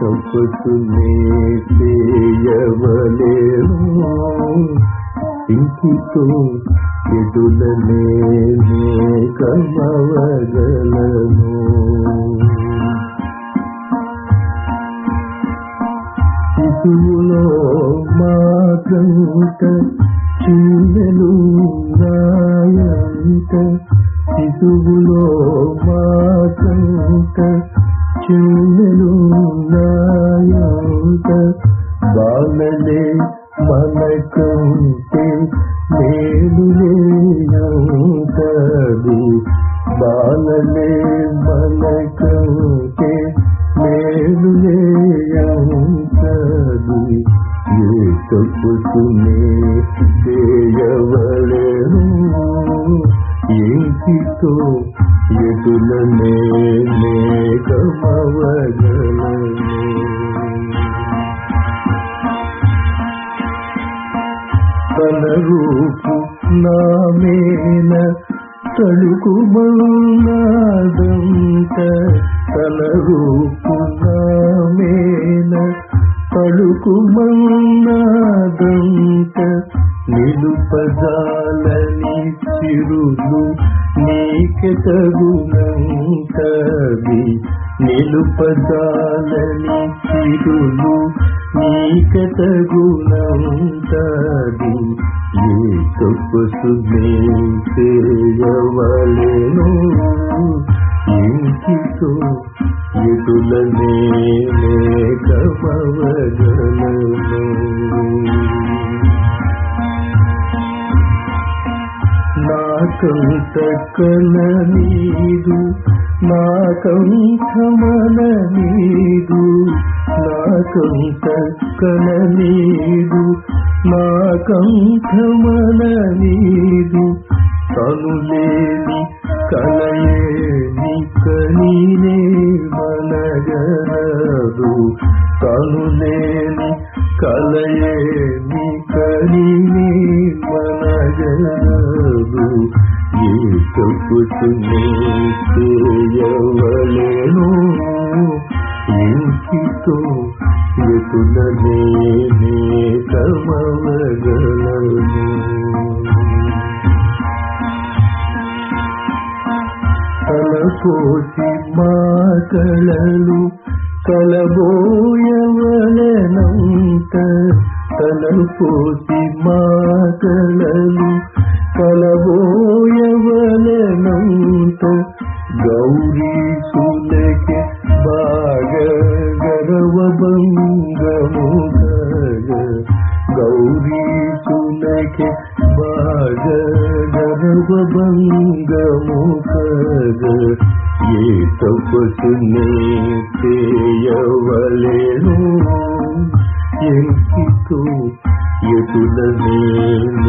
తపస్సునే చేయవలేను. ఇంకితో ఎదులనే కమవగలను శిశువులో మాకంత చిన్నెలు నాయంత. శిశువులో మాకంత చిన్నెలు నాయంత బాలలే మనకంటే మేలులేయంతది బాలలే మనకంటే మేలులేయంతది ఏ తప్పుతునే చేయవలేను ఇంటితో ఎదులనే మేఘమవగలను తన రూపు నామేన తడుకు తన రూపు నామేన తడుకు మౌనాదంత నిలుపజాలని చిరులు నీకె తగునంతది నిలుపజాలని చిరులు నీకె తగునంతది ఏ తపస్సునే చేయవలేను. ఇంటితో ఎదులనే కమవగలను నాకంత కన నీదు నాకంఠమన నీదు నాకంత కన నీదు నాకంఠమన నీదు తనులేని కలయేని కనీనే మనగరదు తనులేని కలయేని కనీనే మనగరదు ఏ తప్పుతునే చేయవలేను ఇంటితో ఎటులనే కమవగలను తలపోసి మాటలలు కలబోయవలనంత తలపోసి మాటలలు కలబోయవలనంత గౌరీ సులకి బాగ గరవ భంగము గౌరీ సులకి బాగ గరవ భంగము ఏ తపస్సునే చేయవలేను. ఎంకితో ఎటులనే కమవగలను